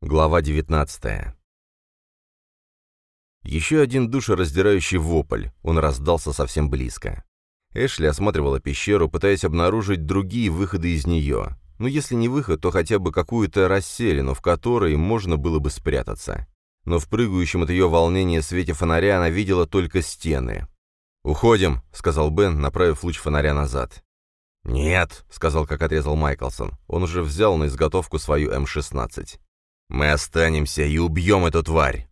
Глава 19 Еще один душераздирающий вопль, он раздался совсем близко. Эшли осматривала пещеру, пытаясь обнаружить другие выходы из нее. Ну, если не выход, то хотя бы какую-то расселину, в которой можно было бы спрятаться. Но в прыгающем от ее волнения свете фонаря она видела только стены. «Уходим», — сказал Бен, направив луч фонаря назад. «Нет», — сказал, как отрезал Майклсон. Он уже взял на изготовку свою М-16. «Мы останемся и убьем эту тварь!»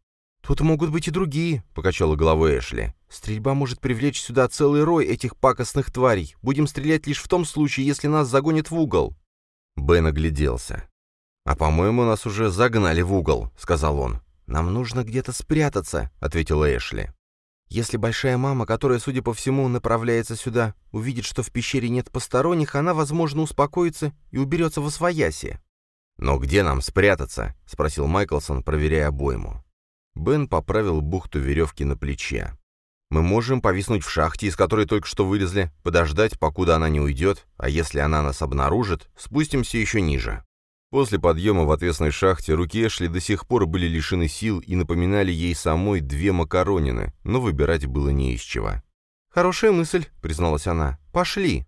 «Тут могут быть и другие», — покачала головой Эшли. «Стрельба может привлечь сюда целый рой этих пакостных тварей. Будем стрелять лишь в том случае, если нас загонят в угол». Бен огляделся. «А, по-моему, нас уже загнали в угол», — сказал он. «Нам нужно где-то спрятаться», — ответила Эшли. «Если большая мама, которая, судя по всему, направляется сюда, увидит, что в пещере нет посторонних, она, возможно, успокоится и уберется во свояси». «Но где нам спрятаться?» — спросил Майклсон, проверяя обойму. Бен поправил бухту веревки на плече. Мы можем повиснуть в шахте, из которой только что вылезли, подождать, покуда она не уйдет, а если она нас обнаружит, спустимся еще ниже. После подъема в отвесной шахте руки Эшли до сих пор были лишены сил и напоминали ей самой две макаронины, но выбирать было не из чего. «Хорошая мысль», — призналась она. «Пошли».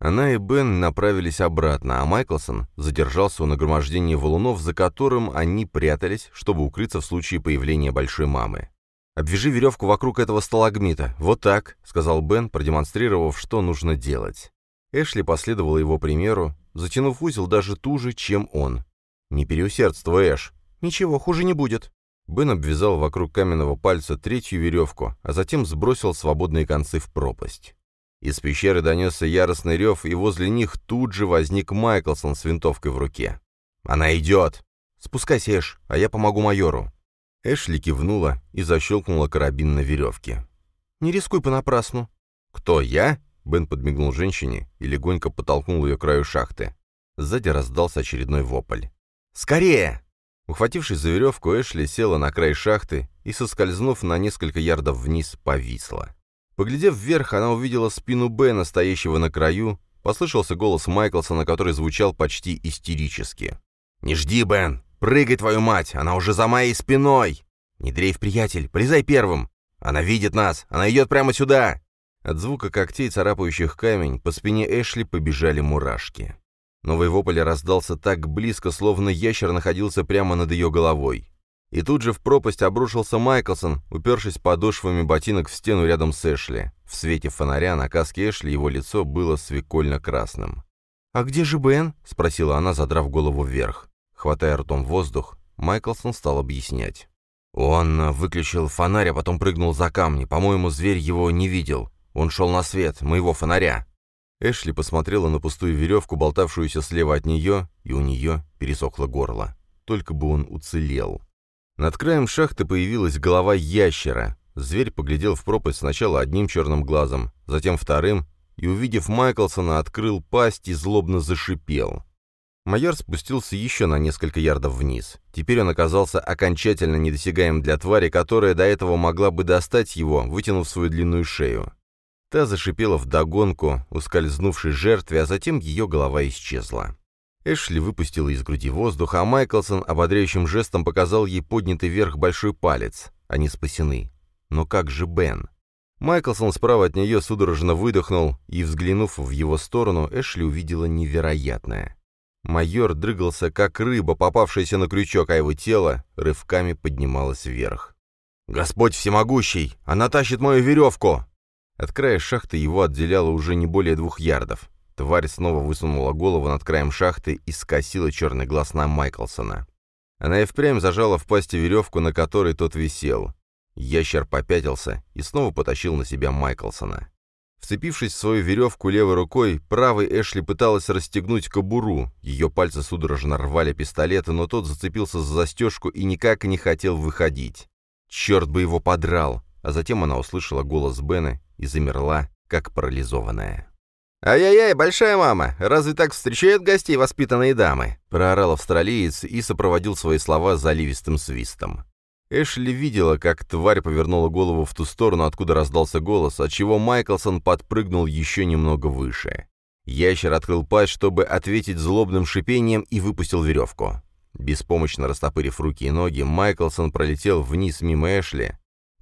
Она и Бен направились обратно, а Майклсон задержался у нагромождения валунов, за которым они прятались, чтобы укрыться в случае появления большой мамы. «Обвяжи веревку вокруг этого сталагмита. Вот так», — сказал Бен, продемонстрировав, что нужно делать. Эшли последовала его примеру, затянув узел даже туже, чем он. «Не переусердствуй, Эш. Ничего, хуже не будет». Бен обвязал вокруг каменного пальца третью веревку, а затем сбросил свободные концы в пропасть. Из пещеры донесся яростный рев, и возле них тут же возник Майклсон с винтовкой в руке. «Она идет!» «Спускайся, Эш, а я помогу майору». Эшли кивнула и защелкнула карабин на веревке. «Не рискуй понапрасну». «Кто, я?» Бен подмигнул женщине и легонько подтолкнул ее к краю шахты. Сзади раздался очередной вопль. «Скорее!» Ухватившись за веревку, Эшли села на край шахты и, соскользнув на несколько ярдов вниз, повисла. Поглядев вверх, она увидела спину Бена, стоящего на краю, послышался голос Майклсона, который звучал почти истерически. «Не жди, Бен! Прыгай, твою мать! Она уже за моей спиной! Не дрейф, приятель, полезай первым! Она видит нас! Она идет прямо сюда!» От звука когтей, царапающих камень, по спине Эшли побежали мурашки. Новый вопль раздался так близко, словно ящер находился прямо над ее головой. И тут же в пропасть обрушился Майклсон, упершись подошвами ботинок в стену рядом с Эшли. В свете фонаря на каске Эшли его лицо было свекольно-красным. «А где же Бен?» — спросила она, задрав голову вверх. Хватая ртом воздух, Майклсон стал объяснять. «Он выключил фонарь, а потом прыгнул за камни. По-моему, зверь его не видел. Он шел на свет, моего фонаря». Эшли посмотрела на пустую веревку, болтавшуюся слева от нее, и у нее пересохло горло. Только бы он уцелел. Над краем шахты появилась голова ящера. Зверь поглядел в пропасть сначала одним черным глазом, затем вторым, и, увидев Майклсона, открыл пасть и злобно зашипел. Майор спустился еще на несколько ярдов вниз. Теперь он оказался окончательно недосягаем для твари, которая до этого могла бы достать его, вытянув свою длинную шею. Та зашипела вдогонку, ускользнувшей жертве, а затем ее голова исчезла. Эшли выпустила из груди воздух, а Майклсон ободряющим жестом показал ей поднятый вверх большой палец. Они спасены. Но как же Бен? Майклсон справа от нее судорожно выдохнул, и, взглянув в его сторону, Эшли увидела невероятное. Майор дрыгался, как рыба, попавшаяся на крючок, а его тело рывками поднималось вверх. «Господь всемогущий! Она тащит мою веревку!» От края шахты его отделяло уже не более двух ярдов. Тварь снова высунула голову над краем шахты и скосила черный глаз на Майклсона. Она и впрямь зажала в пасти веревку, на которой тот висел. Ящер попятился и снова потащил на себя Майклсона. Вцепившись в свою веревку левой рукой, правой Эшли пыталась расстегнуть кобуру. Ее пальцы судорожно рвали пистолеты, но тот зацепился за застежку и никак не хотел выходить. Черт бы его подрал! А затем она услышала голос Бена и замерла, как парализованная. «Ай-яй-яй, большая мама, разве так встречают гостей воспитанные дамы?» проорал австралиец и сопроводил свои слова заливистым свистом. Эшли видела, как тварь повернула голову в ту сторону, откуда раздался голос, отчего Майклсон подпрыгнул еще немного выше. Ящер открыл пасть, чтобы ответить злобным шипением, и выпустил веревку. Беспомощно растопырив руки и ноги, Майклсон пролетел вниз мимо Эшли.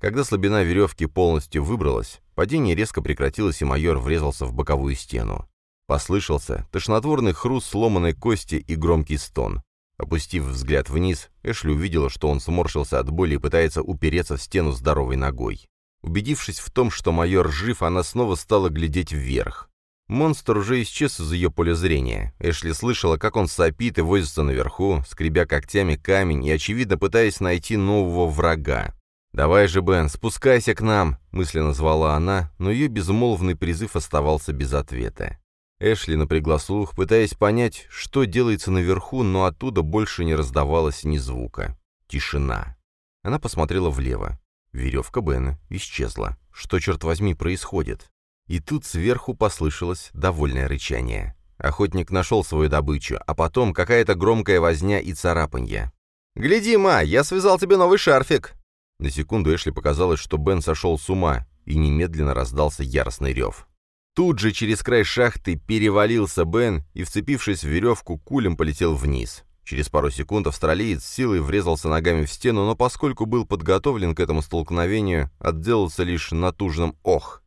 Когда слабина веревки полностью выбралась, падение резко прекратилось, и майор врезался в боковую стену. Послышался тошнотворный хруст сломанной кости и громкий стон. Опустив взгляд вниз, Эшли увидела, что он сморщился от боли и пытается упереться в стену здоровой ногой. Убедившись в том, что майор жив, она снова стала глядеть вверх. Монстр уже исчез из ее поля зрения. Эшли слышала, как он сопит и возится наверху, скребя когтями камень и, очевидно, пытаясь найти нового врага. «Давай же, Бен, спускайся к нам!» — мысленно звала она, но ее безмолвный призыв оставался без ответа. Эшли напрягла слух, пытаясь понять, что делается наверху, но оттуда больше не раздавалось ни звука. Тишина. Она посмотрела влево. Веревка Бена исчезла. Что, черт возьми, происходит? И тут сверху послышалось довольное рычание. Охотник нашел свою добычу, а потом какая-то громкая возня и царапанье. «Гляди, ма, я связал тебе новый шарфик!» На секунду Эшли показалось, что Бен сошел с ума, и немедленно раздался яростный рев. Тут же через край шахты перевалился Бен и, вцепившись в веревку, кулем полетел вниз. Через пару секунд австралиец силой врезался ногами в стену, но поскольку был подготовлен к этому столкновению, отделался лишь натужным «ох».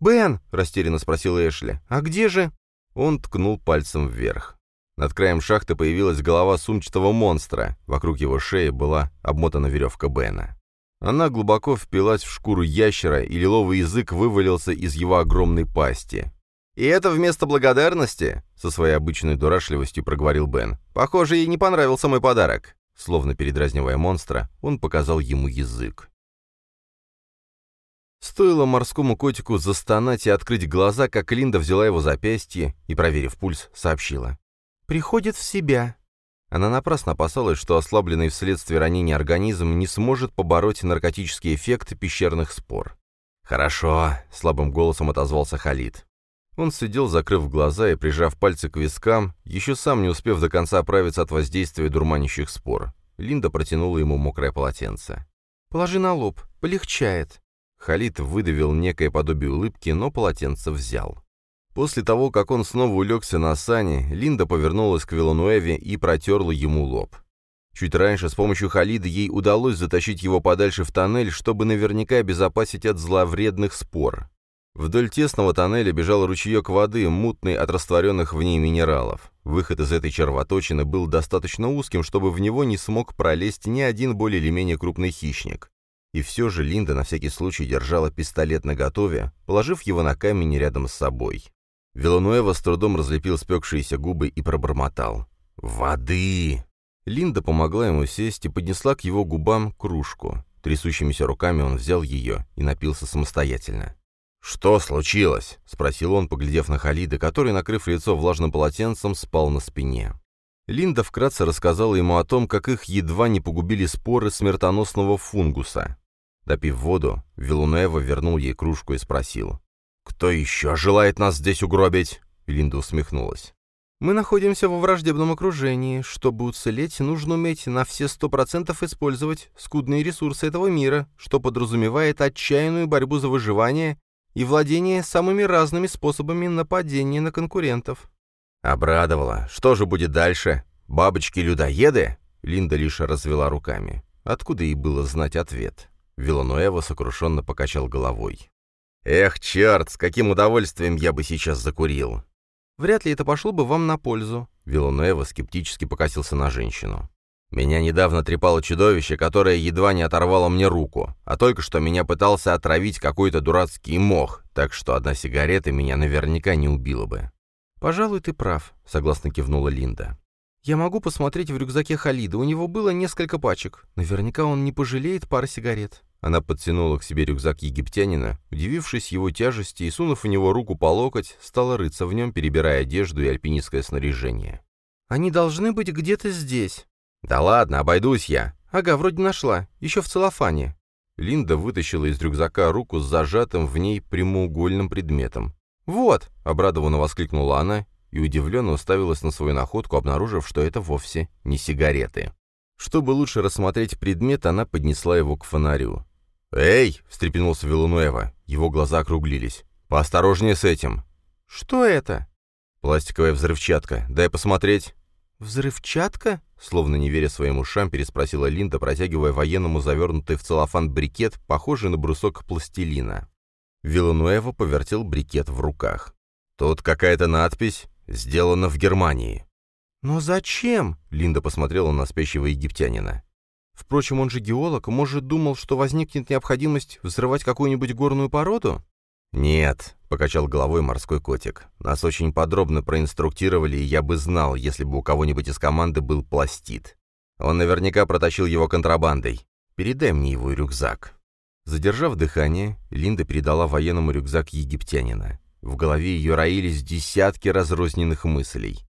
«Бен!» — растерянно спросил Эшли. «А где же?» Он ткнул пальцем вверх. Над краем шахты появилась голова сумчатого монстра. Вокруг его шеи была обмотана веревка Бена. Она глубоко впилась в шкуру ящера, и лиловый язык вывалился из его огромной пасти. «И это вместо благодарности?» — со своей обычной дурашливостью проговорил Бен. «Похоже, ей не понравился мой подарок». Словно передразнивая монстра, он показал ему язык. Стоило морскому котику застонать и открыть глаза, как Линда взяла его запястье и, проверив пульс, сообщила. «Приходит в себя. Она напрасно опасалась, что ослабленный вследствие ранения организм не сможет побороть наркотический эффект пещерных спор. «Хорошо», — слабым голосом отозвался Халид. Он сидел, закрыв глаза и прижав пальцы к вискам, еще сам не успев до конца оправиться от воздействия дурманящих спор. Линда протянула ему мокрое полотенце. «Положи на лоб, полегчает». Халид выдавил некое подобие улыбки, но полотенце взял. После того, как он снова улегся на сани, Линда повернулась к Вилануэве и протерла ему лоб. Чуть раньше с помощью Халида ей удалось затащить его подальше в тоннель, чтобы наверняка обезопасить от зловредных спор. Вдоль тесного тоннеля бежал ручеек воды, мутный от растворенных в ней минералов. Выход из этой червоточины был достаточно узким, чтобы в него не смог пролезть ни один более или менее крупный хищник. И все же Линда на всякий случай держала пистолет наготове, положив его на камень рядом с собой. Вилануэва с трудом разлепил спекшиеся губы и пробормотал. «Воды!» Линда помогла ему сесть и поднесла к его губам кружку. Трясущимися руками он взял ее и напился самостоятельно. «Что случилось?» — спросил он, поглядев на Халида, который, накрыв лицо влажным полотенцем, спал на спине. Линда вкратце рассказала ему о том, как их едва не погубили споры смертоносного фунгуса. Допив воду, Вилунева вернул ей кружку и спросил. «Кто еще желает нас здесь угробить?» Линда усмехнулась. «Мы находимся во враждебном окружении. Чтобы уцелеть, нужно уметь на все сто процентов использовать скудные ресурсы этого мира, что подразумевает отчаянную борьбу за выживание и владение самыми разными способами нападения на конкурентов». Обрадовала. Что же будет дальше? Бабочки-людоеды? Линда лишь развела руками. Откуда ей было знать ответ? Вилануэва сокрушенно покачал головой. «Эх, черт, с каким удовольствием я бы сейчас закурил!» «Вряд ли это пошло бы вам на пользу», — Вилануэва скептически покосился на женщину. «Меня недавно трепало чудовище, которое едва не оторвало мне руку, а только что меня пытался отравить какой-то дурацкий мох, так что одна сигарета меня наверняка не убила бы». «Пожалуй, ты прав», — согласно кивнула Линда. «Я могу посмотреть в рюкзаке Халида, у него было несколько пачек. Наверняка он не пожалеет пары сигарет». Она подтянула к себе рюкзак египтянина, удивившись его тяжести и, сунув в него руку по локоть, стала рыться в нем, перебирая одежду и альпинистское снаряжение. «Они должны быть где-то здесь». «Да ладно, обойдусь я». «Ага, вроде нашла. Еще в целлофане». Линда вытащила из рюкзака руку с зажатым в ней прямоугольным предметом. «Вот!» — обрадованно воскликнула она и удивленно уставилась на свою находку, обнаружив, что это вовсе не сигареты. Чтобы лучше рассмотреть предмет, она поднесла его к фонарю. «Эй!» — встрепенулся Вилануэва. Его глаза округлились. «Поосторожнее с этим!» «Что это?» «Пластиковая взрывчатка. Дай посмотреть». «Взрывчатка?» Словно не веря своим ушам, переспросила Линда, протягивая военному завернутый в целлофан брикет, похожий на брусок пластилина. Вилануэва повертел брикет в руках. «Тут какая-то надпись «Сделано в Германии». «Но зачем?» — Линда посмотрела на спящего египтянина. «Впрочем, он же геолог, может, думал, что возникнет необходимость взрывать какую-нибудь горную породу?» «Нет», — покачал головой морской котик. «Нас очень подробно проинструктировали, и я бы знал, если бы у кого-нибудь из команды был пластид. Он наверняка протащил его контрабандой. Передай мне его рюкзак». Задержав дыхание, Линда передала военному рюкзак египтянина. В голове ее роились десятки разрозненных мыслей.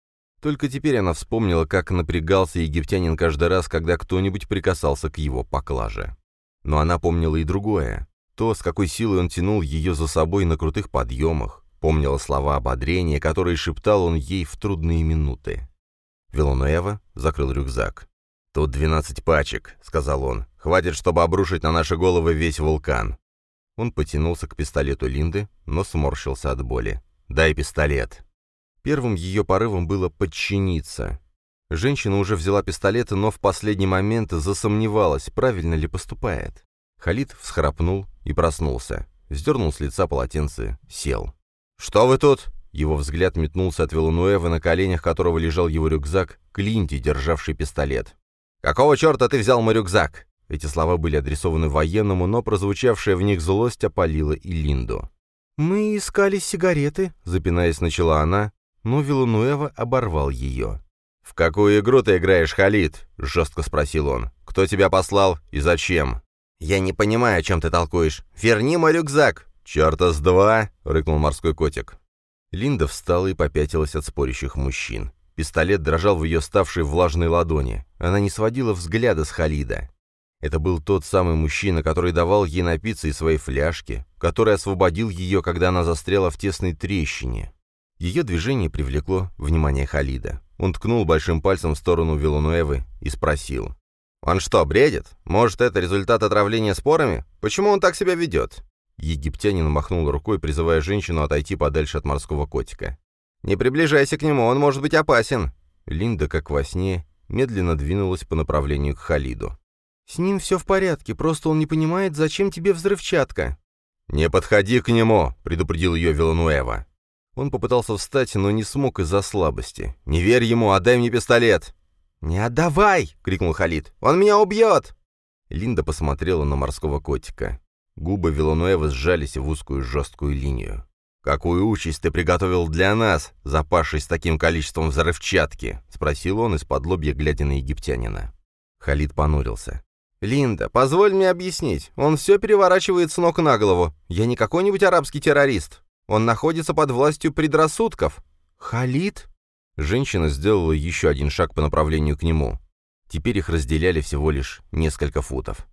Только теперь она вспомнила, как напрягался египтянин каждый раз, когда кто-нибудь прикасался к его поклаже. Но она помнила и другое. То, с какой силой он тянул ее за собой на крутых подъемах, помнила слова ободрения, которые шептал он ей в трудные минуты. Вилонуэва закрыл рюкзак. «Тут двенадцать пачек», — сказал он. «Хватит, чтобы обрушить на наши головы весь вулкан». Он потянулся к пистолету Линды, но сморщился от боли. «Дай пистолет». Первым ее порывом было подчиниться. Женщина уже взяла пистолет, но в последний момент засомневалась, правильно ли поступает. Халид всхрапнул и проснулся. Сдернул с лица полотенце, сел. «Что вы тут?» Его взгляд метнулся от Вилануэва, на коленях которого лежал его рюкзак, к Линде, державший пистолет. «Какого черта ты взял мой рюкзак?» Эти слова были адресованы военному, но прозвучавшая в них злость опалила и Линду. «Мы искали сигареты», — запинаясь, начала она, но Вилануэва оборвал ее. «В какую игру ты играешь, Халид?» — жестко спросил он. «Кто тебя послал и зачем?» «Я не понимаю, о чем ты толкуешь. Верни мой рюкзак!» «Черта с два!» — рыкнул морской котик. Линда встала и попятилась от спорящих мужчин. Пистолет дрожал в ее ставшей влажной ладони. Она не сводила взгляда с Халида. Это был тот самый мужчина, который давал ей напиться из своей фляжки, который освободил ее, когда она застряла в тесной трещине. Ее движение привлекло внимание Халида. Он ткнул большим пальцем в сторону Вилануэвы и спросил. «Он что, бредит? Может, это результат отравления спорами? Почему он так себя ведет?» Египтянин махнул рукой, призывая женщину отойти подальше от морского котика. «Не приближайся к нему, он может быть опасен!» Линда, как во сне, медленно двинулась по направлению к Халиду. «С ним все в порядке, просто он не понимает, зачем тебе взрывчатка». «Не подходи к нему!» — предупредил ее Вилануэва. Он попытался встать, но не смог из-за слабости. «Не верь ему, отдай мне пистолет!» «Не отдавай!» — крикнул Халид. «Он меня убьет!» Линда посмотрела на морского котика. Губы Вилануэва сжались в узкую жесткую линию. «Какую участь ты приготовил для нас, запавшись таким количеством взрывчатки?» — спросил он из-под лобья, глядя на египтянина. Халид понурился. «Линда, позволь мне объяснить. Он все переворачивает с ног на голову. Я не какой-нибудь арабский террорист. Он находится под властью предрассудков». «Халид?» Женщина сделала еще один шаг по направлению к нему. Теперь их разделяли всего лишь несколько футов.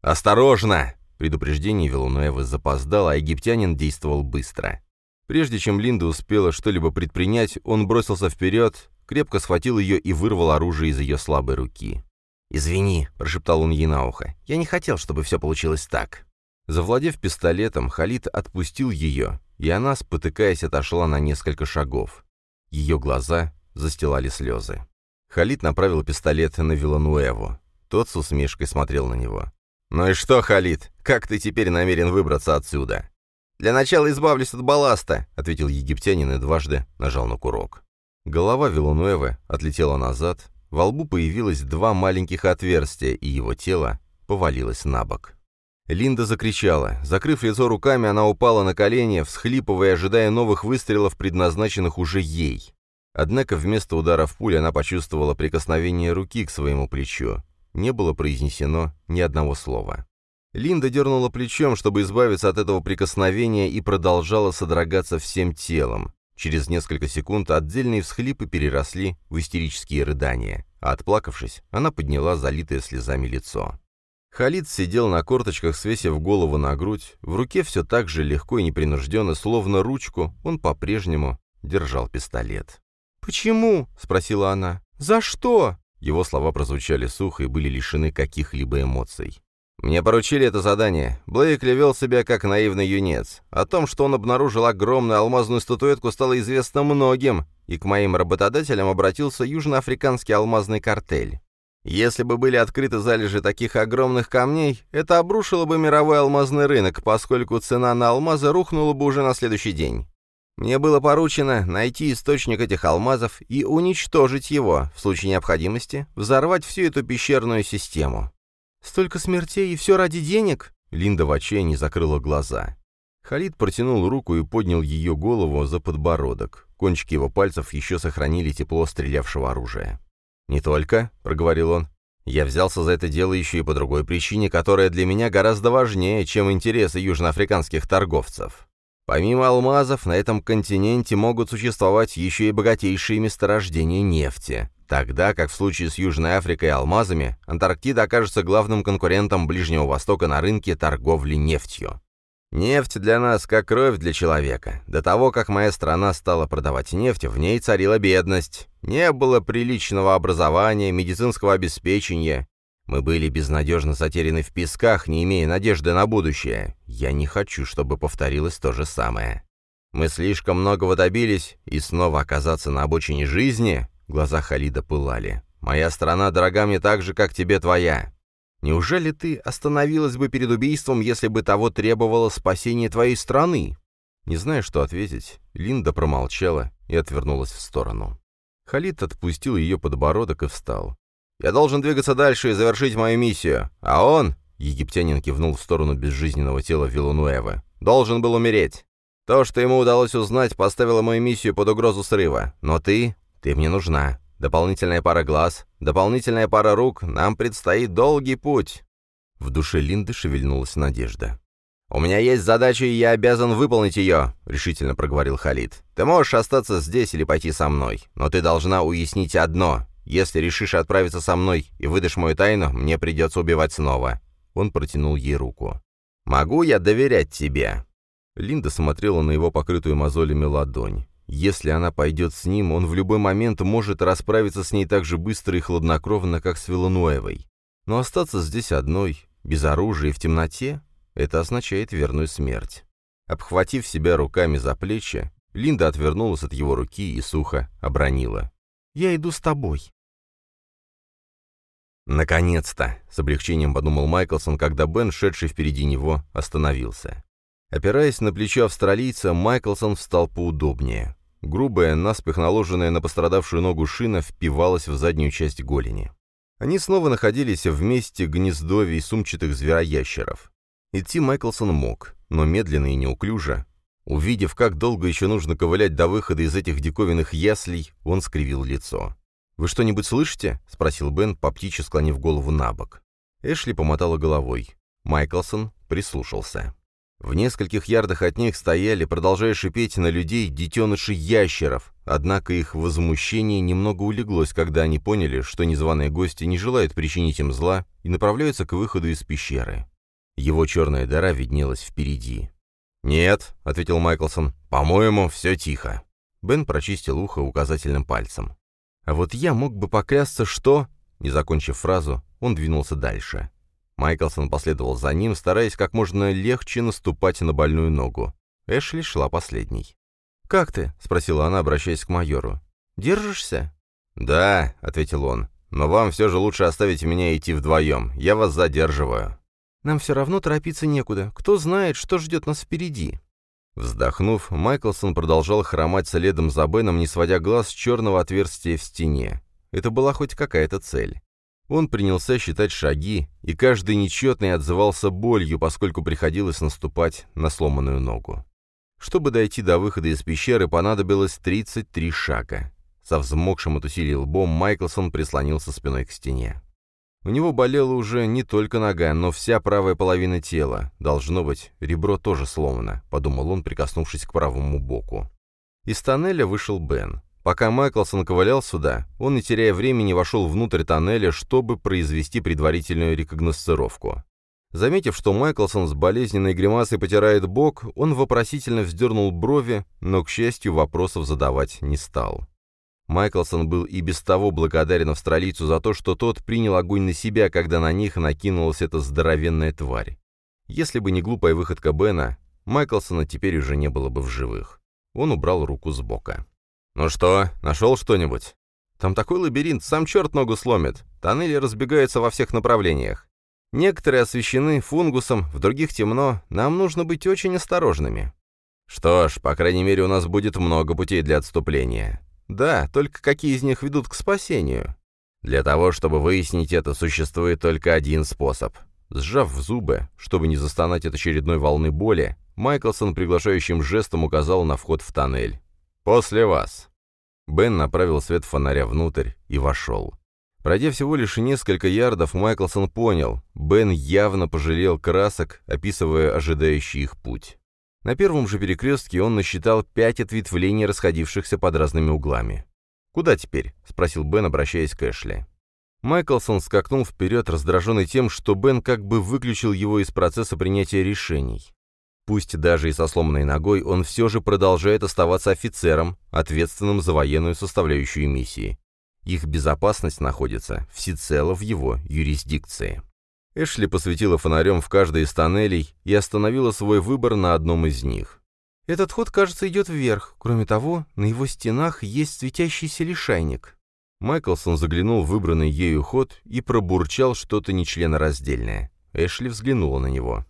«Осторожно!» Предупреждение Вилунуэвы запоздало, а египтянин действовал быстро. Прежде чем Линда успела что-либо предпринять, он бросился вперед, крепко схватил ее и вырвал оружие из ее слабой руки. «Извини», — прошептал он ей на ухо, — «я не хотел, чтобы все получилось так». Завладев пистолетом, Халид отпустил ее, и она, спотыкаясь, отошла на несколько шагов. Ее глаза застилали слезы. Халид направил пистолет на Вилануэву. Тот с усмешкой смотрел на него. «Ну и что, Халид, как ты теперь намерен выбраться отсюда?» «Для начала избавлюсь от балласта», — ответил египтянин и дважды нажал на курок. Голова Вилануэвы отлетела назад, во лбу появилось два маленьких отверстия, и его тело повалилось на бок. Линда закричала. Закрыв лицо руками, она упала на колени, всхлипывая, ожидая новых выстрелов, предназначенных уже ей. Однако вместо удара в пуль она почувствовала прикосновение руки к своему плечу. Не было произнесено ни одного слова. Линда дернула плечом, чтобы избавиться от этого прикосновения, и продолжала содрогаться всем телом. Через несколько секунд отдельные всхлипы переросли в истерические рыдания, а отплакавшись, она подняла залитое слезами лицо. Халид сидел на корточках, свесив голову на грудь. В руке все так же легко и непринужденно, словно ручку, он по-прежнему держал пистолет. «Почему?» — спросила она. «За что?» Его слова прозвучали сухо и были лишены каких-либо эмоций. Мне поручили это задание. Блейкли вел себя как наивный юнец. О том, что он обнаружил огромную алмазную статуэтку, стало известно многим, и к моим работодателям обратился южноафриканский алмазный картель. Если бы были открыты залежи таких огромных камней, это обрушило бы мировой алмазный рынок, поскольку цена на алмазы рухнула бы уже на следующий день. Мне было поручено найти источник этих алмазов и уничтожить его, в случае необходимости, взорвать всю эту пещерную систему. «Столько смертей, и все ради денег?» Линда в отчаянии закрыла глаза. Халид протянул руку и поднял ее голову за подбородок. Кончики его пальцев еще сохранили тепло стрелявшего оружия. «Не только», — проговорил он. «Я взялся за это дело еще и по другой причине, которая для меня гораздо важнее, чем интересы южноафриканских торговцев. Помимо алмазов, на этом континенте могут существовать еще и богатейшие месторождения нефти. Тогда, как в случае с Южной Африкой и алмазами, Антарктида окажется главным конкурентом Ближнего Востока на рынке торговли нефтью. Нефть для нас как кровь для человека. До того, как моя страна стала продавать нефть, в ней царила бедность. Не было приличного образования, медицинского обеспечения. Мы были безнадежно затеряны в песках, не имея надежды на будущее. Я не хочу, чтобы повторилось то же самое. Мы слишком многого добились, и снова оказаться на обочине жизни Глаза Халида пылали. «Моя страна дорога мне так же, как тебе твоя. Неужели ты остановилась бы перед убийством, если бы того требовало спасение твоей страны?» Не зная, что ответить, Линда промолчала и отвернулась в сторону. Халид отпустил ее подбородок и встал. «Я должен двигаться дальше и завершить мою миссию, а он...» Египтянин кивнул в сторону безжизненного тела Вилануэвы. «Должен был умереть. То, что ему удалось узнать, поставило мою миссию под угрозу срыва. Но ты ты мне нужна. Дополнительная пара глаз, дополнительная пара рук, нам предстоит долгий путь». В душе Линды шевельнулась надежда. «У меня есть задача, и я обязан выполнить ее», — решительно проговорил Халид. «Ты можешь остаться здесь или пойти со мной, но ты должна уяснить одно. Если решишь отправиться со мной и выдашь мою тайну, мне придется убивать снова». Он протянул ей руку. «Могу я доверять тебе?» Линда смотрела на его покрытую мозолями ладонь. Если она пойдет с ним, он в любой момент может расправиться с ней так же быстро и хладнокровно, как с Вилануэвой. Но остаться здесь одной, без оружия и в темноте, это означает верную смерть. Обхватив себя руками за плечи, Линда отвернулась от его руки и сухо обронила. «Я иду с тобой». «Наконец-то!» — с облегчением подумал Майклсон, когда Бен, шедший впереди него, остановился. Опираясь на плечо австралийца, Майклсон встал поудобнее. Грубая, наспех наложенная на пострадавшую ногу шина впивалась в заднюю часть голени. Они снова находились в месте гнездовий сумчатых звероящеров. Идти Майклсон мог, но медленно и неуклюже. Увидев, как долго еще нужно ковылять до выхода из этих диковинных яслей, он скривил лицо. «Вы что-нибудь слышите?» — спросил Бен, по птичьи склонив голову на бок. Эшли помотала головой. Майклсон прислушался. В нескольких ярдах от них стояли, продолжая шипеть на людей, детеныши ящеров, однако их возмущение немного улеглось, когда они поняли, что незваные гости не желают причинить им зла и направляются к выходу из пещеры. Его черная дыра виднелась впереди. «Нет», — ответил Майклсон, — «по-моему, все тихо». Бен прочистил ухо указательным пальцем. «А вот я мог бы поклясться, что...» Не закончив фразу, он двинулся дальше. Майклсон последовал за ним, стараясь как можно легче наступать на больную ногу. Эшли шла последней. «Как ты?» — спросила она, обращаясь к майору. «Держишься?» «Да», — ответил он. «Но вам все же лучше оставить меня идти вдвоем. Я вас задерживаю». «Нам все равно торопиться некуда. Кто знает, что ждет нас впереди?» Вздохнув, Майклсон продолжал хромать следом за Беном, не сводя глаз с черного отверстия в стене. Это была хоть какая-то цель. Он принялся считать шаги, и каждый нечетный отзывался болью, поскольку приходилось наступать на сломанную ногу. Чтобы дойти до выхода из пещеры, понадобилось 33 шага. Со взмокшим от усилий лбом Майклсон прислонился спиной к стене. У него болела уже не только нога, но вся правая половина тела. Должно быть, ребро тоже сломано, подумал он, прикоснувшись к правому боку. Из тоннеля вышел Бен. Пока Майклсон ковылял сюда, он, не теряя времени, вошел внутрь тоннеля, чтобы произвести предварительную рекогносцировку. Заметив, что Майклсон с болезненной гримасой потирает бок, он вопросительно вздернул брови, но, к счастью, вопросов задавать не стал. Майклсон был и без того благодарен австралийцу за то, что тот принял огонь на себя, когда на них накинулась эта здоровенная тварь. Если бы не глупая выходка Бена, Майклсона теперь уже не было бы в живых. Он убрал руку с бока. «Ну что, нашел что-нибудь?» «Там такой лабиринт, сам черт ногу сломит. Тоннели разбегаются во всех направлениях. Некоторые освещены фунгусом, в других темно. Нам нужно быть очень осторожными». «Что ж, по крайней мере, у нас будет много путей для отступления. Да, только какие из них ведут к спасению? Для того, чтобы выяснить это, существует только один способ. Сжав зубы, чтобы не застонать от очередной волны боли, Майклсон приглашающим жестом указал на вход в тоннель. «После вас». Бен направил свет фонаря внутрь и вошел. Пройдя всего лишь несколько ярдов, Майклсон понял, Бен явно пожалел красок, описывая ожидающий их путь. На первом же перекрестке он насчитал пять ответвлений, расходившихся под разными углами. «Куда теперь?» — спросил Бен, обращаясь к Эшли. Майклсон скакнул вперед, раздраженный тем, что Бен как бы выключил его из процесса принятия решений. Пусть даже и со сломанной ногой, он все же продолжает оставаться офицером, ответственным за военную составляющую миссии. Их безопасность находится всецело в его юрисдикции. Эшли посветила фонарем в каждый из тоннелей и остановила свой выбор на одном из них. «Этот ход, кажется, идет вверх. Кроме того, на его стенах есть светящийся лишайник». Майклсон заглянул в выбранный ею ход и пробурчал что-то нечленораздельное. Эшли взглянула на него.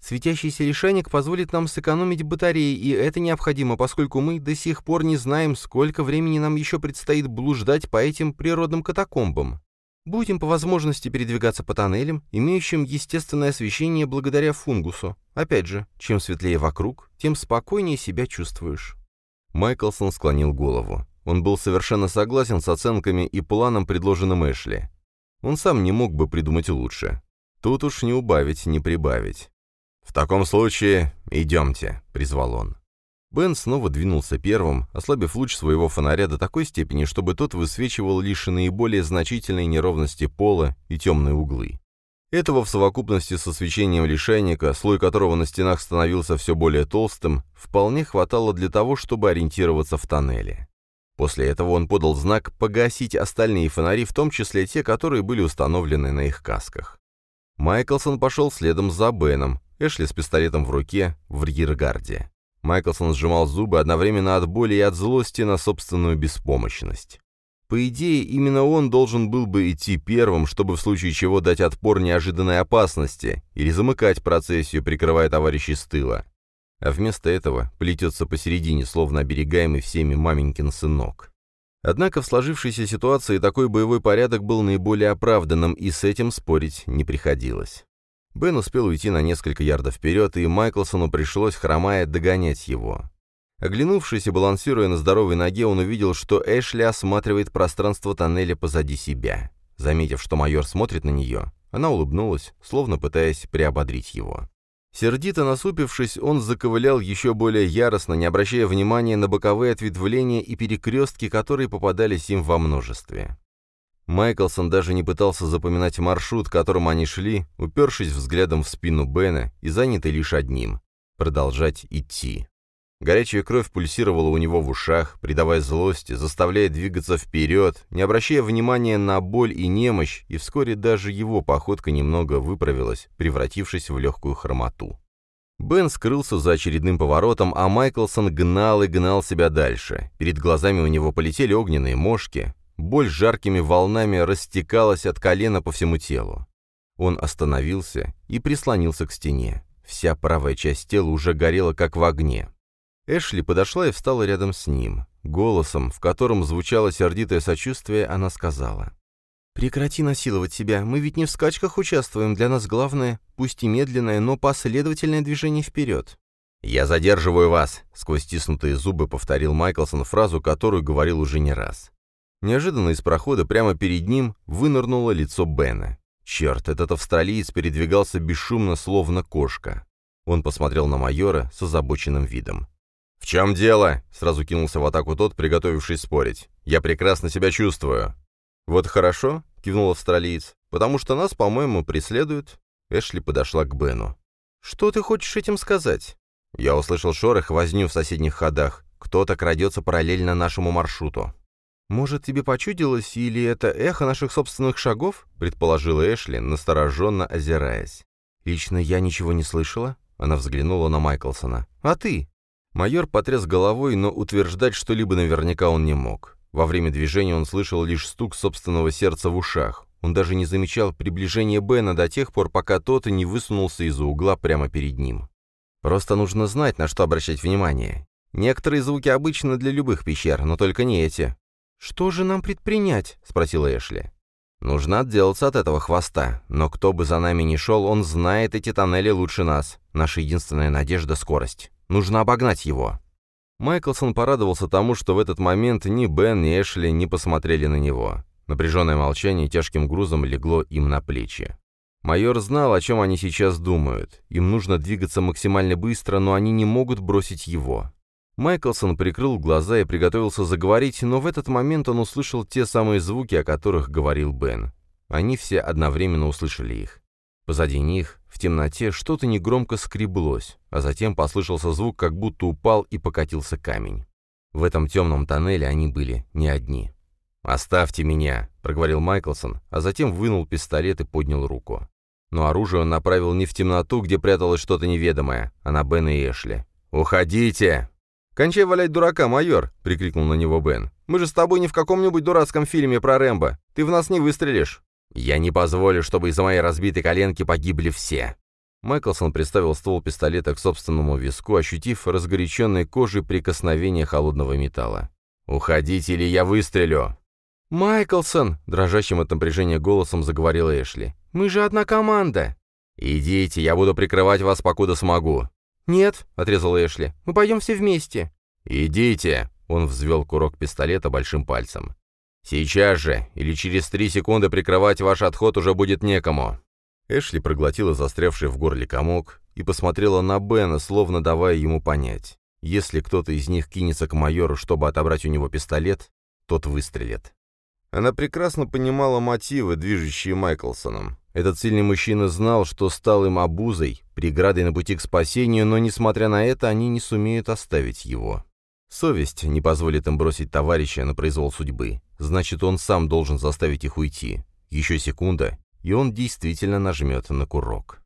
«Светящийся лишайник позволит нам сэкономить батареи, и это необходимо, поскольку мы до сих пор не знаем, сколько времени нам еще предстоит блуждать по этим природным катакомбам. Будем по возможности передвигаться по тоннелям, имеющим естественное освещение благодаря фунгусу. Опять же, чем светлее вокруг, тем спокойнее себя чувствуешь». Майклсон склонил голову. Он был совершенно согласен с оценками и планом, предложенным Эшли. Он сам не мог бы придумать лучше. Тут уж не убавить, не прибавить. «В таком случае идемте», — призвал он. Бен снова двинулся первым, ослабив луч своего фонаря до такой степени, чтобы тот высвечивал лишь наиболее значительные неровности пола и темные углы. Этого в совокупности со свечением лишайника, слой которого на стенах становился все более толстым, вполне хватало для того, чтобы ориентироваться в тоннеле. После этого он подал знак погасить остальные фонари, в том числе те, которые были установлены на их касках. Майклсон пошел следом за Беном, Эшли с пистолетом в руке, в рьергарде. Майклсон сжимал зубы одновременно от боли и от злости на собственную беспомощность. По идее, именно он должен был бы идти первым, чтобы в случае чего дать отпор неожиданной опасности или замыкать процессию, прикрывая товарищей с тыла. А вместо этого плетется посередине, словно оберегаемый всеми маменькин сынок. Однако в сложившейся ситуации такой боевой порядок был наиболее оправданным, и с этим спорить не приходилось. Бен успел уйти на несколько ярдов вперед, и Майклсону пришлось, хромая, догонять его. Оглянувшись и балансируя на здоровой ноге, он увидел, что Эшли осматривает пространство тоннеля позади себя. Заметив, что майор смотрит на нее, она улыбнулась, словно пытаясь приободрить его. Сердито насупившись, он заковылял еще более яростно, не обращая внимания на боковые ответвления и перекрестки, которые попадались им во множестве. Майклсон даже не пытался запоминать маршрут, которым они шли, упершись взглядом в спину Бена и занятый лишь одним — продолжать идти. Горячая кровь пульсировала у него в ушах, придавая злости, заставляя двигаться вперед, не обращая внимания на боль и немощь, и вскоре даже его походка немного выправилась, превратившись в легкую хромоту. Бен скрылся за очередным поворотом, а Майклсон гнал и гнал себя дальше. Перед глазами у него полетели огненные мошки, Боль жаркими волнами растекалась от колена по всему телу. Он остановился и прислонился к стене. Вся правая часть тела уже горела, как в огне. Эшли подошла и встала рядом с ним. Голосом, в котором звучало сердитое сочувствие, она сказала. «Прекрати насиловать себя, мы ведь не в скачках участвуем, для нас главное, пусть и медленное, но последовательное движение вперед». «Я задерживаю вас», — сквозь стиснутые зубы повторил Майклсон фразу, которую говорил уже не раз. Неожиданно из прохода прямо перед ним вынырнуло лицо Бена. Черт, этот австралиец передвигался бесшумно, словно кошка. Он посмотрел на майора с озабоченным видом. «В чем дело?» — сразу кинулся в атаку тот, приготовившись спорить. «Я прекрасно себя чувствую». «Вот хорошо», — кивнул австралиец, «потому что нас, по-моему, преследуют». Эшли подошла к Бену. «Что ты хочешь этим сказать?» Я услышал шорох возню в соседних ходах. Кто-то крадется параллельно нашему маршруту. «Может, тебе почудилось, или это эхо наших собственных шагов?» — предположила Эшли, настороженно озираясь. «Лично я ничего не слышала». Она взглянула на Майклсона. «А ты?» Майор потряс головой, но утверждать что-либо наверняка он не мог. Во время движения он слышал лишь стук собственного сердца в ушах. Он даже не замечал приближения Бена до тех пор, пока тот и не высунулся из-за угла прямо перед ним. Просто нужно знать, на что обращать внимание. Некоторые звуки обычны для любых пещер, но только не эти. «Что же нам предпринять?» — спросила Эшли. «Нужно отделаться от этого хвоста, но кто бы за нами ни шел, он знает эти тоннели лучше нас. Наша единственная надежда — скорость. Нужно обогнать его». Майклсон порадовался тому, что в этот момент ни Бен, ни Эшли не посмотрели на него. Напряженное молчание тяжким грузом легло им на плечи. Майор знал, о чем они сейчас думают. Им нужно двигаться максимально быстро, но они не могут бросить его. Майклсон прикрыл глаза и приготовился заговорить, но в этот момент он услышал те самые звуки, о которых говорил Бен. Они все одновременно услышали их. Позади них, в темноте, что-то негромко скреблось, а затем послышался звук, как будто упал и покатился камень. В этом темном тоннеле они были не одни. «Оставьте меня», — проговорил Майклсон, а затем вынул пистолет и поднял руку. Но оружие он направил не в темноту, где пряталось что-то неведомое, а на Бена и Эшли. «Уходите!» «Кончай валять дурака, майор!» — прикрикнул на него Бен. «Мы же с тобой не в каком-нибудь дурацком фильме про Рэмбо. Ты в нас не выстрелишь!» «Я не позволю, чтобы из-за моей разбитой коленки погибли все!» Майклсон приставил ствол пистолета к собственному виску, ощутив разгоряченной кожей прикосновение холодного металла. «Уходите, или я выстрелю!» «Майклсон!» — дрожащим от напряжения голосом заговорила Эшли. «Мы же одна команда!» «Идите, я буду прикрывать вас, покуда смогу!» «Нет», — отрезал Эшли, — «мы пойдем все вместе». «Идите», — он взвел курок пистолета большим пальцем. «Сейчас же, или через три секунды прикрывать ваш отход уже будет некому». Эшли проглотила застрявший в горле комок и посмотрела на Бена, словно давая ему понять. Если кто-то из них кинется к майору, чтобы отобрать у него пистолет, тот выстрелит. Она прекрасно понимала мотивы, движущие Майклсоном. Этот сильный мужчина знал, что стал им обузой, преградой на пути к спасению, но, несмотря на это, они не сумеют оставить его. Совесть не позволит им бросить товарища на произвол судьбы. Значит, он сам должен заставить их уйти. Еще секунда, и он действительно нажмет на курок.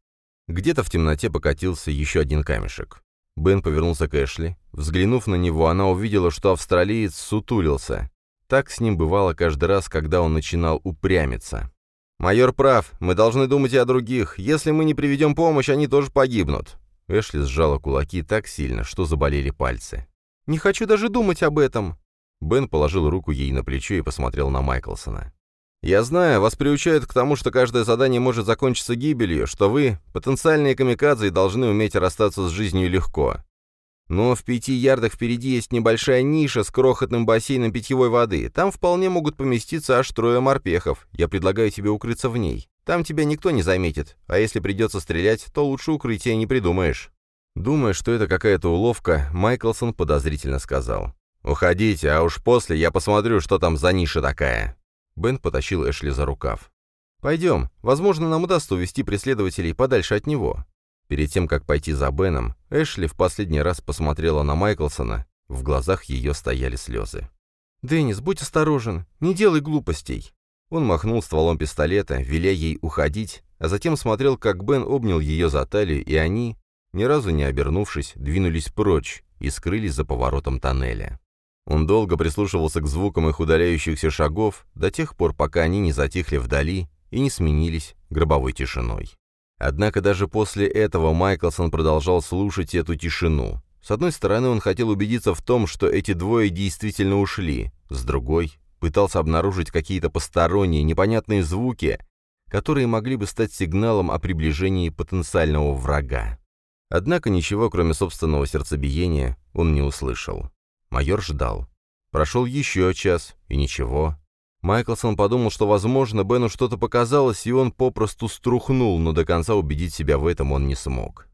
Где-то в темноте покатился еще один камешек. Бен повернулся к Эшли. Взглянув на него, она увидела, что австралиец сутулился. Так с ним бывало каждый раз, когда он начинал упрямиться. «Майор прав, мы должны думать и о других. Если мы не приведем помощь, они тоже погибнут». Эшли сжала кулаки так сильно, что заболели пальцы. «Не хочу даже думать об этом». Бен положил руку ей на плечо и посмотрел на Майклсона. «Я знаю, вас приучают к тому, что каждое задание может закончиться гибелью, что вы, потенциальные камикадзе, должны уметь расстаться с жизнью легко. Но в пяти ярдах впереди есть небольшая ниша с крохотным бассейном питьевой воды. Там вполне могут поместиться аж трое морпехов. Я предлагаю тебе укрыться в ней. Там тебя никто не заметит. А если придется стрелять, то лучше укрытия не придумаешь». Думая, что это какая-то уловка, Майклсон подозрительно сказал. «Уходите, а уж после я посмотрю, что там за ниша такая». Бен потащил Эшли за рукав. «Пойдем. Возможно, нам удастся увести преследователей подальше от него». Перед тем, как пойти за Беном, Эшли в последний раз посмотрела на Майклсона, в глазах ее стояли слезы. «Деннис, будь осторожен, не делай глупостей!» Он махнул стволом пистолета, веля ей уходить, а затем смотрел, как Бен обнял ее за талию, и они, ни разу не обернувшись, двинулись прочь и скрылись за поворотом тоннеля. Он долго прислушивался к звукам их удаляющихся шагов до тех пор, пока они не затихли вдали и не сменились гробовой тишиной. Однако даже после этого Майклсон продолжал слушать эту тишину. С одной стороны, он хотел убедиться в том, что эти двое действительно ушли, с другой — пытался обнаружить какие-то посторонние, непонятные звуки, которые могли бы стать сигналом о приближении потенциального врага. Однако ничего, кроме собственного сердцебиения, он не услышал. Майор ждал. Прошел еще час, и ничего. Майклсон подумал, что, возможно, Бену что-то показалось, и он попросту струхнул, но до конца убедить себя в этом он не смог.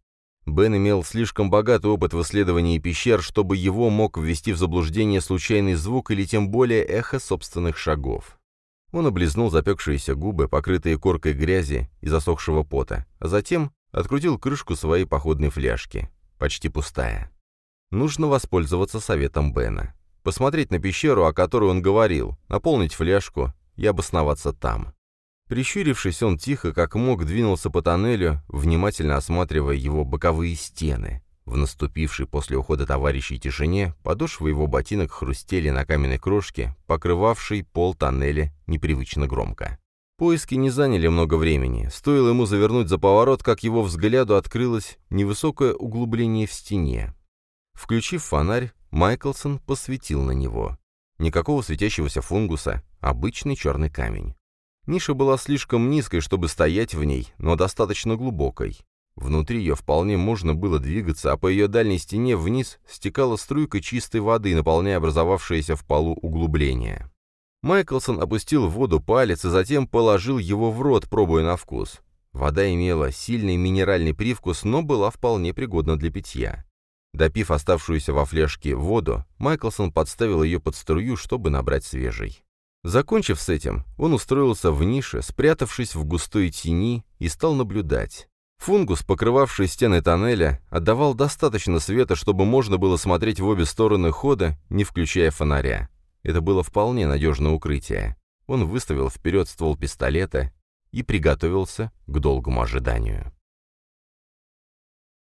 Бен имел слишком богатый опыт в исследовании пещер, чтобы его мог ввести в заблуждение случайный звук или тем более эхо собственных шагов. Он облизнул запекшиеся губы, покрытые коркой грязи и засохшего пота, а затем открутил крышку своей походной фляжки, почти пустая. Нужно воспользоваться советом Бена. Посмотреть на пещеру, о которой он говорил, наполнить фляжку и обосноваться там. Прищурившись, он тихо, как мог, двинулся по тоннелю, внимательно осматривая его боковые стены. В наступившей после ухода товарищей тишине подошвы его ботинок хрустели на каменной крошке, покрывавшей пол тоннеля непривычно громко. Поиски не заняли много времени. Стоило ему завернуть за поворот, как его взгляду открылось невысокое углубление в стене. Включив фонарь, Майклсон посветил на него. Никакого светящегося фунгуса, обычный черный камень. Ниша была слишком низкой, чтобы стоять в ней, но достаточно глубокой. Внутри ее вполне можно было двигаться, а по ее дальней стене вниз стекала струйка чистой воды, наполняя образовавшееся в полу углубление. Майклсон опустил в воду палец и затем положил его в рот, пробуя на вкус. Вода имела сильный минеральный привкус, но была вполне пригодна для питья. Допив оставшуюся во фляжке воду, Майклсон подставил ее под струю, чтобы набрать свежей. Закончив с этим, он устроился в нише, спрятавшись в густой тени, и стал наблюдать. Фунгус, покрывавший стены тоннеля, отдавал достаточно света, чтобы можно было смотреть в обе стороны хода, не включая фонаря. Это было вполне надежное укрытие. Он выставил вперед ствол пистолета и приготовился к долгому ожиданию.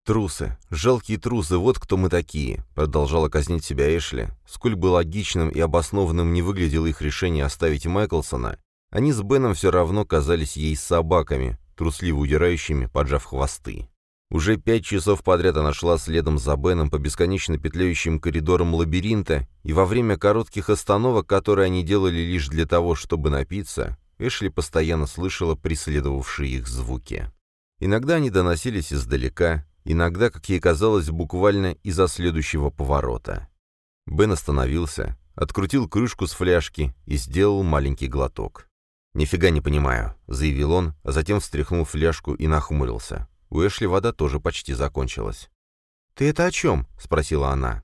«Трусы, жалкие трусы, вот кто мы такие», — продолжала казнить себя Эшли. Сколь бы логичным и обоснованным не выглядело их решение оставить Майклсона, они с Беном все равно казались ей собаками, трусливо удирающими, поджав хвосты. Уже пять часов подряд она шла следом за Беном по бесконечно петляющим коридорам лабиринта, и во время коротких остановок, которые они делали лишь для того, чтобы напиться, Эшли постоянно слышала преследовавшие их звуки. Иногда они доносились издалека, иногда, как ей казалось, буквально из-за следующего поворота. Бен остановился, открутил крышку с фляжки и сделал маленький глоток. «Нифига не понимаю», — заявил он, а затем встряхнул фляжку и нахмурился. У Эшли вода тоже почти закончилась. «Ты это о чем?» — спросила она.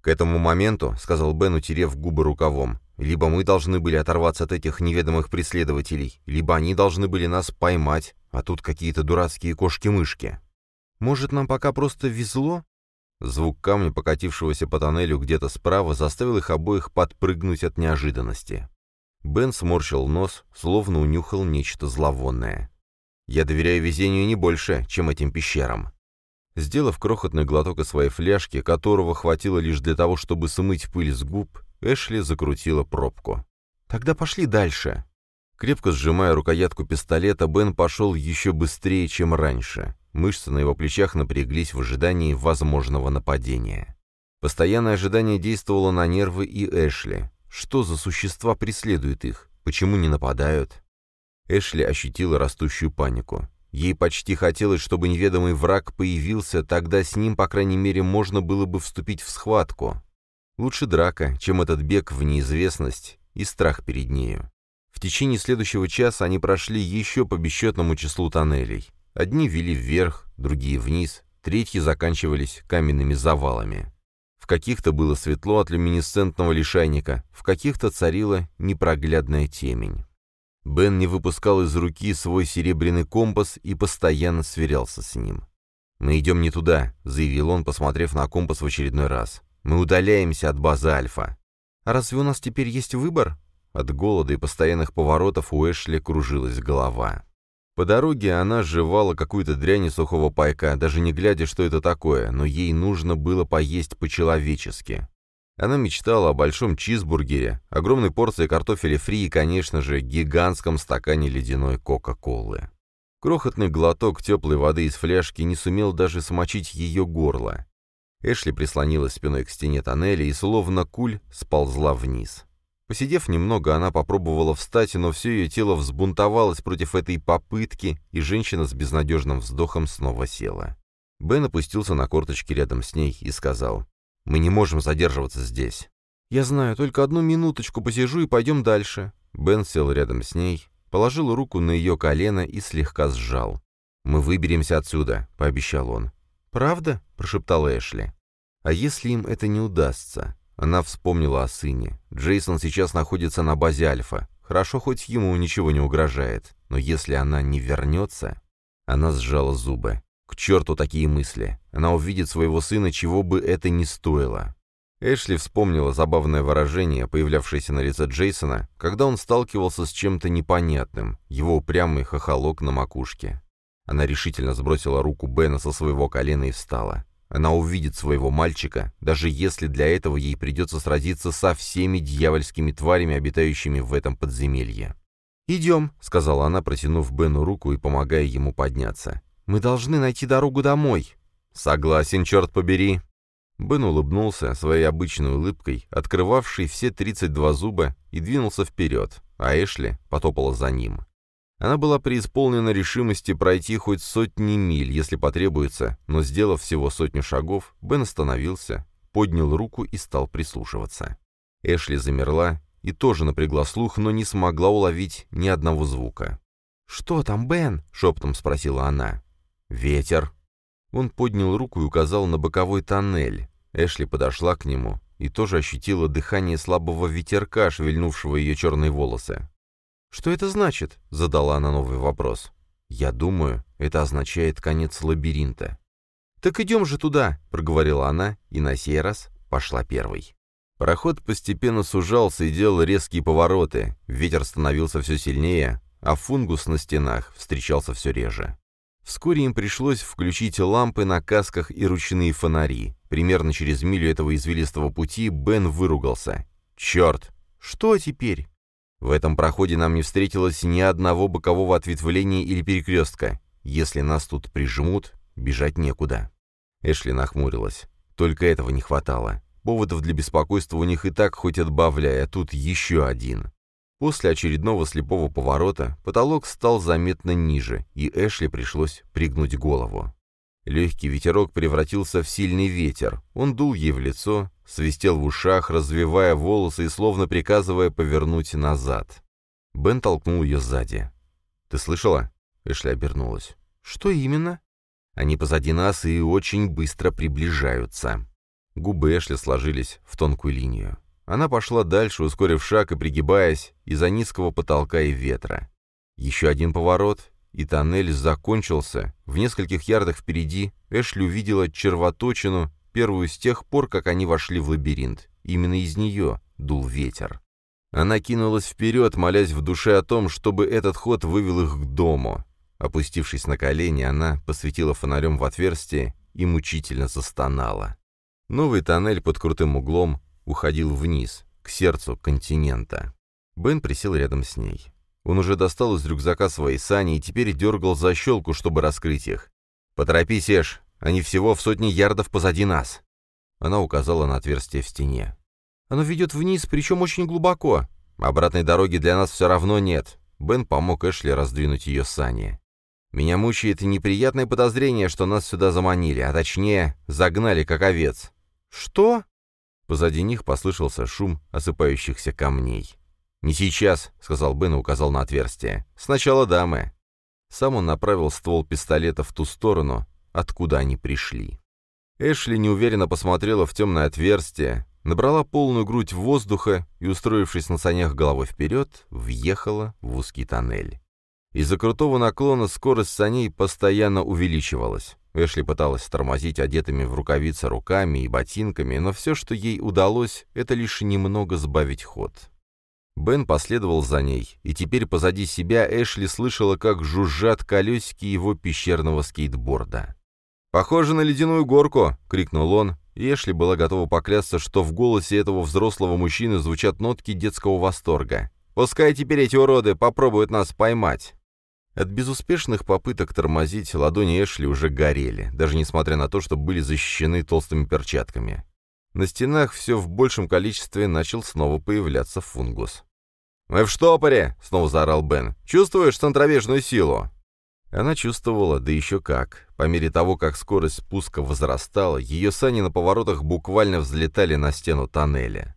«К этому моменту», — сказал Бен, утерев губы рукавом, «либо мы должны были оторваться от этих неведомых преследователей, либо они должны были нас поймать, а тут какие-то дурацкие кошки-мышки». «Может, нам пока просто везло?» Звук камня, покатившегося по тоннелю где-то справа, заставил их обоих подпрыгнуть от неожиданности. Бен сморщил нос, словно унюхал нечто зловонное. «Я доверяю везению не больше, чем этим пещерам». Сделав крохотный глоток из своей фляжки, которого хватило лишь для того, чтобы смыть пыль с губ, Эшли закрутила пробку. «Тогда пошли дальше». Крепко сжимая рукоятку пистолета, Бен пошел еще быстрее, чем раньше. Мышцы на его плечах напряглись в ожидании возможного нападения. Постоянное ожидание действовало на нервы и Эшли. Что за существа преследуют их? Почему не нападают? Эшли ощутила растущую панику. Ей почти хотелось, чтобы неведомый враг появился, тогда с ним, по крайней мере, можно было бы вступить в схватку. Лучше драка, чем этот бег в неизвестность и страх перед нею. В течение следующего часа они прошли еще по бесчетному числу тоннелей. Одни вели вверх, другие вниз, третьи заканчивались каменными завалами. В каких-то было светло от люминесцентного лишайника, в каких-то царила непроглядная темень. Бен не выпускал из руки свой серебряный компас и постоянно сверялся с ним. «Мы идем не туда», — заявил он, посмотрев на компас в очередной раз. «Мы удаляемся от базы Альфа». «А разве у нас теперь есть выбор?» От голода и постоянных поворотов у Эшли кружилась голова. По дороге она жевала какую-то дрянь из сухого пайка, даже не глядя, что это такое, но ей нужно было поесть по-человечески. Она мечтала о большом чизбургере, огромной порции картофеля фри и, конечно же, гигантском стакане ледяной Кока-Колы. Крохотный глоток теплой воды из фляжки не сумел даже смочить ее горло. Эшли прислонилась спиной к стене тоннеля и, словно куль, сползла вниз. Посидев немного, она попробовала встать, но все ее тело взбунтовалось против этой попытки, и женщина с безнадежным вздохом снова села. Бен опустился на корточки рядом с ней и сказал, «Мы не можем задерживаться здесь». «Я знаю, только одну минуточку посижу и пойдем дальше». Бен сел рядом с ней, положил руку на ее колено и слегка сжал. «Мы выберемся отсюда», — пообещал он. «Правда?» — прошептала Эшли. «А если им это не удастся?» Она вспомнила о сыне. Джейсон сейчас находится на базе Альфа. Хорошо, хоть ему ничего не угрожает. Но если она не вернется... Она сжала зубы. К черту такие мысли. Она увидит своего сына, чего бы это ни стоило. Эшли вспомнила забавное выражение, появлявшееся на лице Джейсона, когда он сталкивался с чем-то непонятным, его упрямый хохолок на макушке. Она решительно сбросила руку Бена со своего колена и встала. Она увидит своего мальчика, даже если для этого ей придется сразиться со всеми дьявольскими тварями, обитающими в этом подземелье. «Идем», — сказала она, протянув Бену руку и помогая ему подняться. «Мы должны найти дорогу домой». «Согласен, черт побери». Бен улыбнулся своей обычной улыбкой, открывавшей все 32 зуба, и двинулся вперед, а Эшли потопала за ним. Она была преисполнена решимости пройти хоть сотни миль, если потребуется, но, сделав всего сотню шагов, Бен остановился, поднял руку и стал прислушиваться. Эшли замерла и тоже напрягла слух, но не смогла уловить ни одного звука. «Что там, Бен?» — шепотом спросила она. «Ветер». Он поднял руку и указал на боковой тоннель. Эшли подошла к нему и тоже ощутила дыхание слабого ветерка, шевельнувшего ее черные волосы. «Что это значит?» — задала она новый вопрос. «Я думаю, это означает конец лабиринта». «Так идем же туда!» — проговорила она, и на сей раз пошла первой. Проход постепенно сужался и делал резкие повороты, ветер становился все сильнее, а фунгус на стенах встречался все реже. Вскоре им пришлось включить лампы на касках и ручные фонари. Примерно через милю этого извилистого пути Бен выругался. «Черт! Что теперь?» В этом проходе нам не встретилось ни одного бокового ответвления или перекрестка. Если нас тут прижмут, бежать некуда». Эшли нахмурилась. Только этого не хватало. Поводов для беспокойства у них и так хоть отбавляй, а тут еще один. После очередного слепого поворота потолок стал заметно ниже, и Эшли пришлось пригнуть голову. Легкий ветерок превратился в сильный ветер. Он дул ей в лицо, свистел в ушах, развивая волосы и словно приказывая повернуть назад. Бен толкнул ее сзади. «Ты слышала?» Эшли обернулась. «Что именно?» «Они позади нас и очень быстро приближаются». Губы Эшли сложились в тонкую линию. Она пошла дальше, ускорив шаг и пригибаясь из-за низкого потолка и ветра. Еще один поворот, и тоннель закончился. В нескольких ярдах впереди Эшли увидела червоточину, первую с тех пор, как они вошли в лабиринт. Именно из нее дул ветер. Она кинулась вперед, молясь в душе о том, чтобы этот ход вывел их к дому. Опустившись на колени, она посветила фонарем в отверстие и мучительно застонала. Новый тоннель под крутым углом уходил вниз, к сердцу континента. Бен присел рядом с ней. Он уже достал из рюкзака свои сани и теперь дергал защелку, чтобы раскрыть их. «Поторопись, Эш, они всего в сотни ярдов позади нас». Она указала на отверстие в стене. «Оно ведет вниз, причем очень глубоко. Обратной дороги для нас все равно нет». Бен помог Эшли раздвинуть ее сани. «Меня мучает неприятное подозрение, что нас сюда заманили, а точнее, загнали, как овец». «Что?» Позади них послышался шум осыпающихся камней. «Не сейчас», — сказал Бен и указал на отверстие. «Сначала дамы». Сам он направил ствол пистолета в ту сторону, откуда они пришли. Эшли неуверенно посмотрела в темное отверстие, набрала полную грудь воздуха и, устроившись на санях головой вперед, въехала в узкий тоннель. Из-за крутого наклона скорость саней постоянно увеличивалась. Эшли пыталась тормозить одетыми в рукавицы руками и ботинками, но все, что ей удалось, это лишь немного сбавить ход. Бен последовал за ней, и теперь позади себя Эшли слышала, как жужжат колесики его пещерного скейтборда. «Похоже на ледяную горку!» — крикнул он, Эшли была готова поклясться, что в голосе этого взрослого мужчины звучат нотки детского восторга. «Пускай теперь эти уроды попробуют нас поймать!» От безуспешных попыток тормозить ладони Эшли уже горели, даже несмотря на то, что были защищены толстыми перчатками. На стенах все в большем количестве начал снова появляться фунгус. «Мы в штопоре!» — снова заорал Бен. «Чувствуешь центробежную силу?» Она чувствовала, да еще как. По мере того, как скорость спуска возрастала, ее сани на поворотах буквально взлетали на стену тоннеля.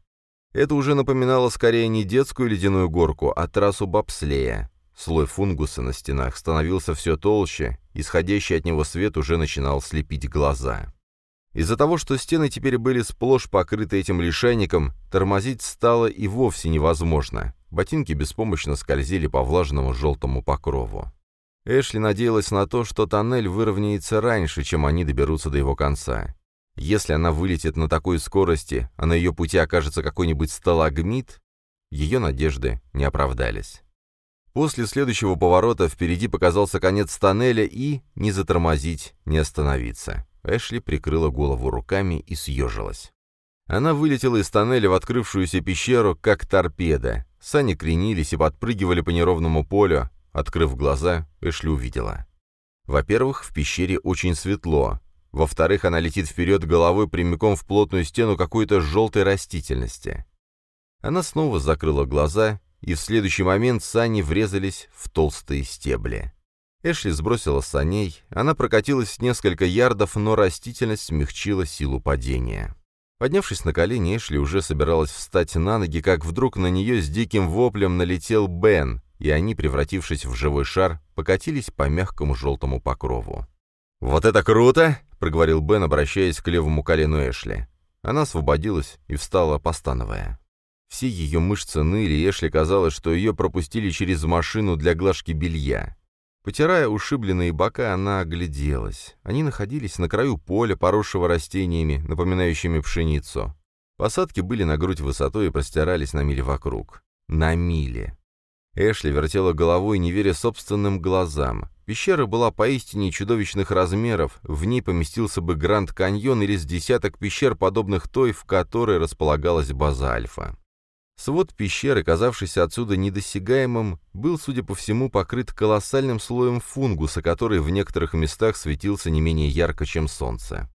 Это уже напоминало скорее не детскую ледяную горку, а трассу бобслея. Слой фунгуса на стенах становился все толще, исходящий от него свет уже начинал слепить глаза. Из-за того, что стены теперь были сплошь покрыты этим лишайником, тормозить стало и вовсе невозможно. Ботинки беспомощно скользили по влажному желтому покрову. Эшли надеялась на то, что тоннель выровняется раньше, чем они доберутся до его конца. Если она вылетит на такой скорости, а на ее пути окажется какой-нибудь сталагмит, ее надежды не оправдались. После следующего поворота впереди показался конец тоннеля и не затормозить, не остановиться. Эшли прикрыла голову руками и съежилась. Она вылетела из тоннеля в открывшуюся пещеру, как торпеда. Сани кренились и подпрыгивали по неровному полю. Открыв глаза, Эшли увидела. Во-первых, в пещере очень светло. Во-вторых, она летит вперед головой прямиком в плотную стену какой-то желтой растительности. Она снова закрыла глаза, и в следующий момент сани врезались в толстые стебли. Эшли сбросила саней, она прокатилась несколько ярдов, но растительность смягчила силу падения. Поднявшись на колени, Эшли уже собиралась встать на ноги, как вдруг на нее с диким воплем налетел Бен, и они, превратившись в живой шар, покатились по мягкому желтому покрову. «Вот это круто!» — проговорил Бен, обращаясь к левому колену Эшли. Она освободилась и встала, постановая. Все ее мышцы ныли, и Эшли казалось, что ее пропустили через машину для глажки белья. Потирая ушибленные бока, она огляделась. Они находились на краю поля, поросшего растениями, напоминающими пшеницу. Посадки были на грудь высотой и простирались на миле вокруг. На миле. Эшли вертела головой, не веря собственным глазам. Пещера была поистине чудовищных размеров, в ней поместился бы Гранд-каньон или с десяток пещер, подобных той, в которой располагалась база Альфа. Свод пещеры, казавшийся отсюда недосягаемым, был, судя по всему, покрыт колоссальным слоем фунгуса, который в некоторых местах светился не менее ярко, чем солнце.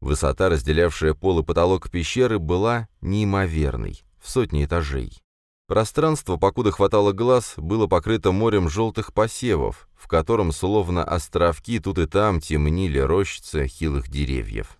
Высота, разделявшая пол и потолок пещеры, была неимоверной, в сотни этажей. Пространство, покуда хватало глаз, было покрыто морем желтых посевов, в котором, словно островки, тут и там темнили рощицы хилых деревьев.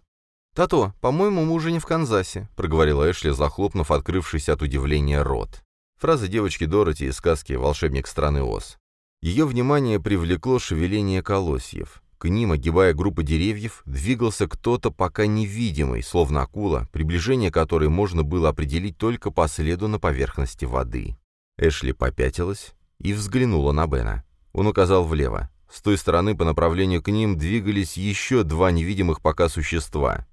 «Тато, по-моему, мы уже не в Канзасе», — проговорила Эшли, захлопнув открывшийся от удивления рот. Фраза девочки Дороти из сказки «Волшебник страны Оз». Ее внимание привлекло шевеление колосьев. К ним, огибая группы деревьев, двигался кто-то пока невидимый, словно акула, приближение которой можно было определить только по следу на поверхности воды. Эшли попятилась и взглянула на Бена. Он указал влево. С той стороны по направлению к ним двигались еще два невидимых пока существа.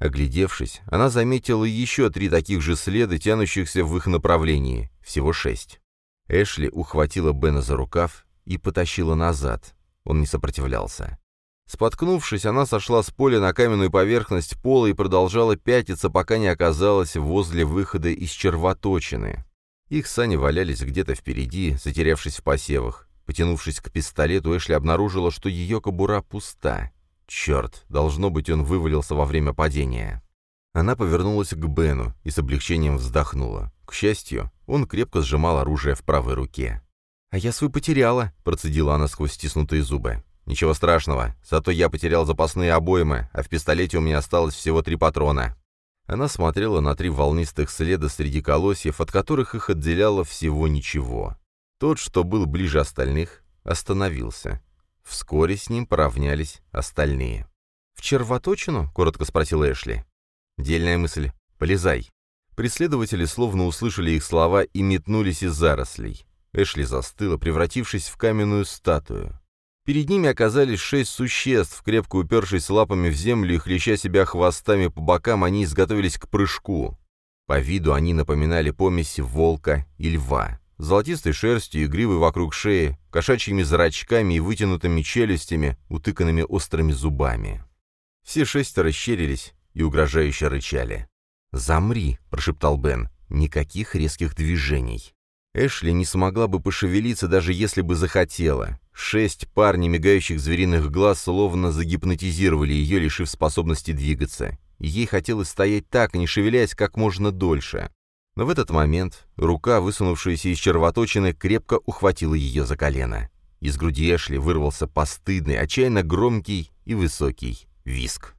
Оглядевшись, она заметила еще три таких же следа, тянущихся в их направлении, всего шесть. Эшли ухватила Бена за рукав и потащила назад. Он не сопротивлялся. Споткнувшись, она сошла с поля на каменную поверхность пола и продолжала пятиться, пока не оказалась возле выхода из червоточины. Их сани валялись где-то впереди, затерявшись в посевах. Потянувшись к пистолету, Эшли обнаружила, что ее кобура пуста. Черт, должно быть, он вывалился во время падения. Она повернулась к Бену и с облегчением вздохнула. К счастью, он крепко сжимал оружие в правой руке. «А я свой потеряла», — процедила она сквозь стиснутые зубы. «Ничего страшного, зато я потерял запасные обоймы, а в пистолете у меня осталось всего три патрона». Она смотрела на три волнистых следа среди колосьев, от которых их отделяло всего ничего. Тот, что был ближе остальных, остановился. Вскоре с ним поравнялись остальные. «В червоточину?» — коротко спросил Эшли. «Дельная мысль. Полезай». Преследователи словно услышали их слова и метнулись из зарослей. Эшли застыла, превратившись в каменную статую. Перед ними оказались шесть существ, крепко упершись лапами в землю и хлеща себя хвостами по бокам, они изготовились к прыжку. По виду они напоминали помесь волка и льва золотистой шерстью и гривой вокруг шеи, кошачьими зрачками и вытянутыми челюстями, утыканными острыми зубами. Все шестеро щерились и угрожающе рычали. «Замри», — прошептал Бен, — «никаких резких движений». Эшли не смогла бы пошевелиться, даже если бы захотела. Шесть пар немигающих звериных глаз словно загипнотизировали ее, лишив способности двигаться. Ей хотелось стоять так, не шевелясь как можно дольше. Но в этот момент рука, высунувшаяся из червоточины, крепко ухватила ее за колено. Из груди Эшли вырвался постыдный, отчаянно громкий и высокий виск.